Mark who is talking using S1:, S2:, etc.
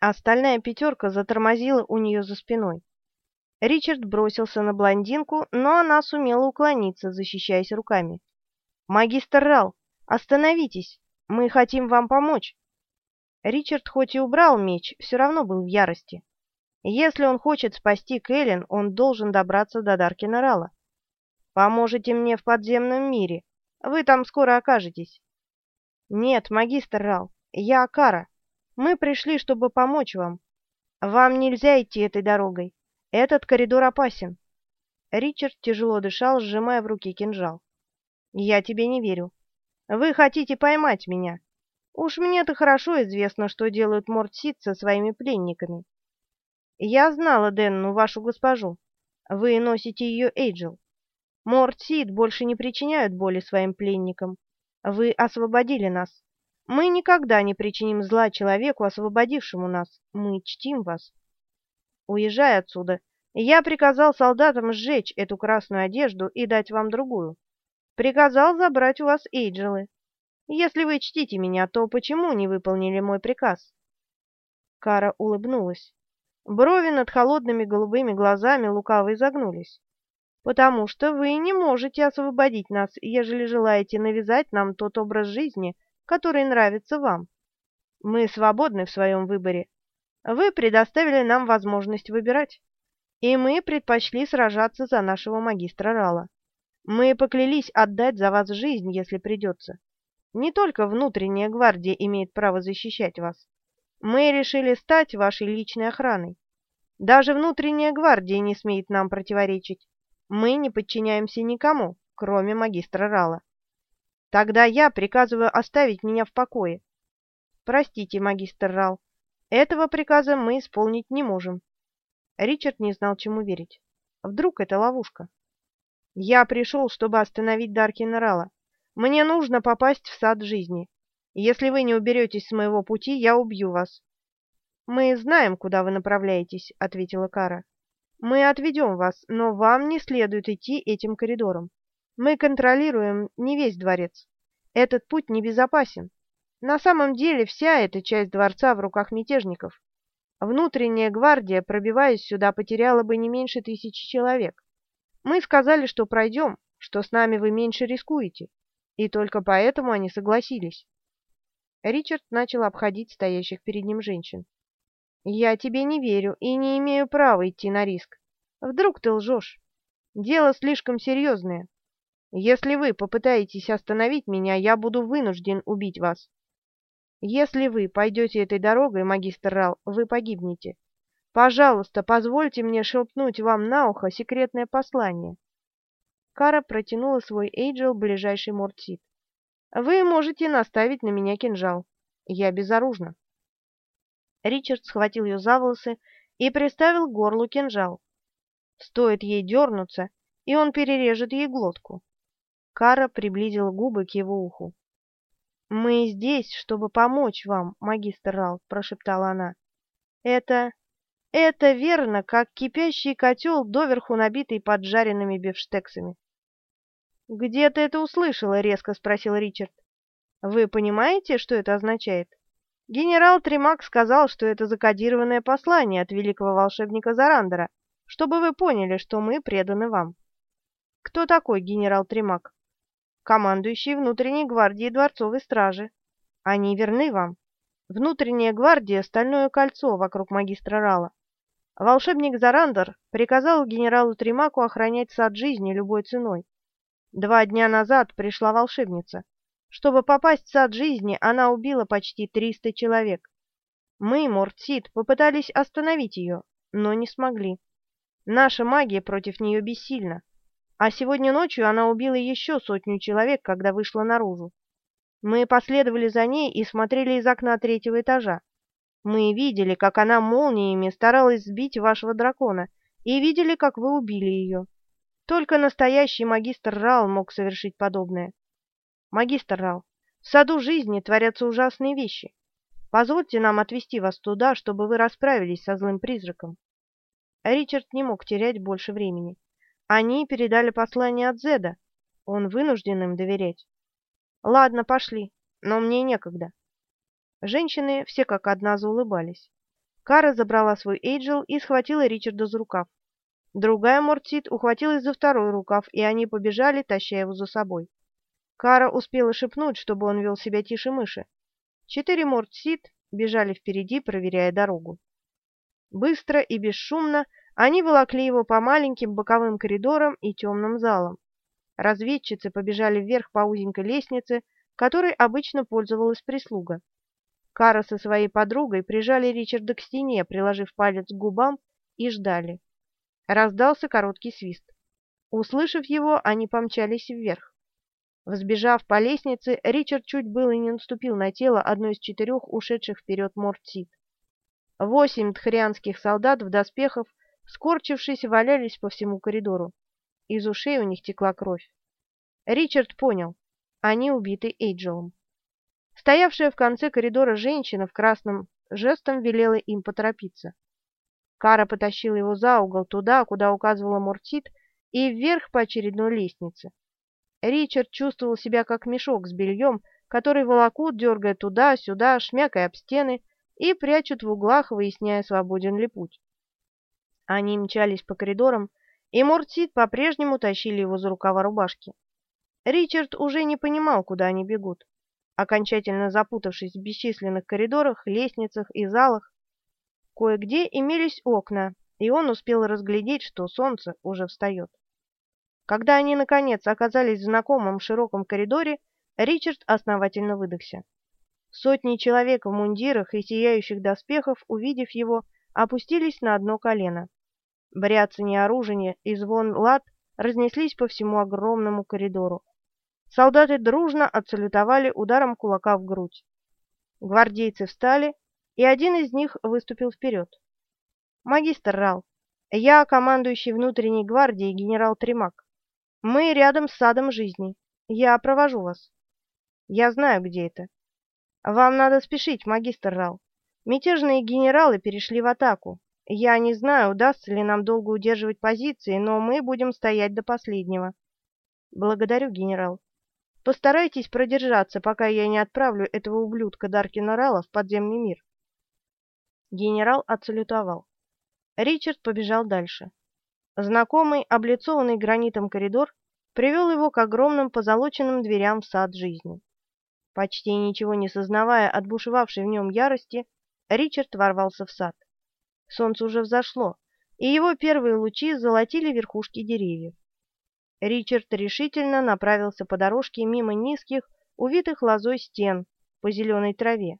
S1: Остальная пятерка затормозила у нее за спиной. Ричард бросился на блондинку, но она сумела уклониться, защищаясь руками. «Магистр Рал, остановитесь! Мы хотим вам помочь!» Ричард хоть и убрал меч, все равно был в ярости. Если он хочет спасти Кэлен, он должен добраться до Даркина Рала. «Поможете мне в подземном мире. Вы там скоро окажетесь». «Нет, магистр Рал, я Акара. Мы пришли, чтобы помочь вам. Вам нельзя идти этой дорогой. Этот коридор опасен. Ричард тяжело дышал, сжимая в руке кинжал. Я тебе не верю. Вы хотите поймать меня. Уж мне-то хорошо известно, что делают Мортсит со своими пленниками. Я знала Денну, вашу госпожу. Вы носите ее Эйджел. Мортсит больше не причиняют боли своим пленникам. Вы освободили нас. Мы никогда не причиним зла человеку, освободившему нас. Мы чтим вас. Уезжай отсюда. Я приказал солдатам сжечь эту красную одежду и дать вам другую. Приказал забрать у вас Эйджелы. Если вы чтите меня, то почему не выполнили мой приказ?» Кара улыбнулась. Брови над холодными голубыми глазами лукаво изогнулись. «Потому что вы не можете освободить нас, ежели желаете навязать нам тот образ жизни, который нравится вам. Мы свободны в своем выборе. Вы предоставили нам возможность выбирать, и мы предпочли сражаться за нашего магистра Рала. Мы поклялись отдать за вас жизнь, если придется. Не только внутренняя гвардия имеет право защищать вас. Мы решили стать вашей личной охраной. Даже внутренняя гвардия не смеет нам противоречить. Мы не подчиняемся никому, кроме магистра Рала. Тогда я приказываю оставить меня в покое. Простите, магистр Рал, этого приказа мы исполнить не можем. Ричард не знал, чему верить. Вдруг это ловушка? Я пришел, чтобы остановить Даркина Рала. Мне нужно попасть в сад жизни. Если вы не уберетесь с моего пути, я убью вас. Мы знаем, куда вы направляетесь, ответила Кара. Мы отведем вас, но вам не следует идти этим коридором. Мы контролируем не весь дворец. Этот путь небезопасен. На самом деле вся эта часть дворца в руках мятежников. Внутренняя гвардия, пробиваясь сюда, потеряла бы не меньше тысячи человек. Мы сказали, что пройдем, что с нами вы меньше рискуете, и только поэтому они согласились. Ричард начал обходить стоящих перед ним женщин. «Я тебе не верю и не имею права идти на риск. Вдруг ты лжешь? Дело слишком серьезное. Если вы попытаетесь остановить меня, я буду вынужден убить вас. Если вы пойдете этой дорогой, магистр Рал, вы погибнете. Пожалуйста, позвольте мне шепнуть вам на ухо секретное послание. Кара протянула свой Эйджел ближайший Мортсит. Вы можете наставить на меня кинжал. Я безоружна. Ричард схватил ее за волосы и приставил к горлу кинжал. Стоит ей дернуться, и он перережет ей глотку. Кара приблизила губы к его уху. «Мы здесь, чтобы помочь вам, магистр Рал», — прошептала она. «Это... это верно, как кипящий котел, доверху набитый поджаренными бифштексами». «Где ты это услышала?» — резко спросил Ричард. «Вы понимаете, что это означает?» Генерал Тримак сказал, что это закодированное послание от великого волшебника Зарандера, чтобы вы поняли, что мы преданы вам. Кто такой генерал Тримак? Командующий внутренней гвардией дворцовой стражи. Они верны вам. Внутренняя гвардия — стальное кольцо вокруг магистра Рала. Волшебник Зарандер приказал генералу Тримаку охранять сад жизни любой ценой. Два дня назад пришла волшебница. Чтобы попасть в сад жизни, она убила почти 300 человек. Мы, Мортсид, попытались остановить ее, но не смогли. Наша магия против нее бессильна. А сегодня ночью она убила еще сотню человек, когда вышла наружу. Мы последовали за ней и смотрели из окна третьего этажа. Мы видели, как она молниями старалась сбить вашего дракона, и видели, как вы убили ее. Только настоящий магистр Рал мог совершить подобное. Магистр Рал, в саду жизни творятся ужасные вещи. Позвольте нам отвезти вас туда, чтобы вы расправились со злым призраком. Ричард не мог терять больше времени. Они передали послание от Зеда. Он вынужден им доверять. Ладно, пошли, но мне некогда. Женщины все как одна заулыбались. Кара забрала свой Эйджел и схватила Ричарда за рукав. Другая Мортсит ухватилась за второй рукав, и они побежали, таща его за собой. Кара успела шепнуть, чтобы он вел себя тише мыши. Четыре Мортсит бежали впереди, проверяя дорогу. Быстро и бесшумно они волокли его по маленьким боковым коридорам и темным залам. Разведчицы побежали вверх по узенькой лестнице, которой обычно пользовалась прислуга. Кара со своей подругой прижали Ричарда к стене, приложив палец к губам, и ждали. Раздался короткий свист. Услышав его, они помчались вверх. Взбежав по лестнице, Ричард чуть было не наступил на тело одной из четырех ушедших вперед Мортсит. Восемь тхарианских солдат в доспехах, скорчившись, валялись по всему коридору. Из ушей у них текла кровь. Ричард понял, они убиты Эйджелом. Стоявшая в конце коридора женщина в красном жестом велела им поторопиться. Кара потащила его за угол туда, куда указывала Мортит, и вверх по очередной лестнице. Ричард чувствовал себя как мешок с бельем, который волокут, дергая туда-сюда, шмякая об стены и прячут в углах, выясняя, свободен ли путь. Они мчались по коридорам, и Мортсид по-прежнему тащили его за рукава рубашки. Ричард уже не понимал, куда они бегут. Окончательно запутавшись в бесчисленных коридорах, лестницах и залах, кое-где имелись окна, и он успел разглядеть, что солнце уже встает. Когда они, наконец, оказались в знакомом широком коридоре, Ричард основательно выдохся. Сотни человек в мундирах и сияющих доспехов, увидев его, опустились на одно колено. Бряцание оружия и звон лад разнеслись по всему огромному коридору. Солдаты дружно отсалютовали ударом кулака в грудь. Гвардейцы встали, и один из них выступил вперед. «Магистр Рал, я командующий внутренней гвардией генерал Тримак. Мы рядом с садом жизни. Я провожу вас. Я знаю, где это. Вам надо спешить, магистр Рал. Мятежные генералы перешли в атаку. Я не знаю, удастся ли нам долго удерживать позиции, но мы будем стоять до последнего. Благодарю, генерал. Постарайтесь продержаться, пока я не отправлю этого ублюдка Даркина Рала в подземный мир. Генерал отсалютовал. Ричард побежал дальше. Знакомый, облицованный гранитом коридор привел его к огромным позолоченным дверям в сад жизни. Почти ничего не сознавая от бушевавшей в нем ярости, Ричард ворвался в сад. Солнце уже взошло, и его первые лучи золотили верхушки деревьев. Ричард решительно направился по дорожке мимо низких, увитых лозой стен, по зеленой траве.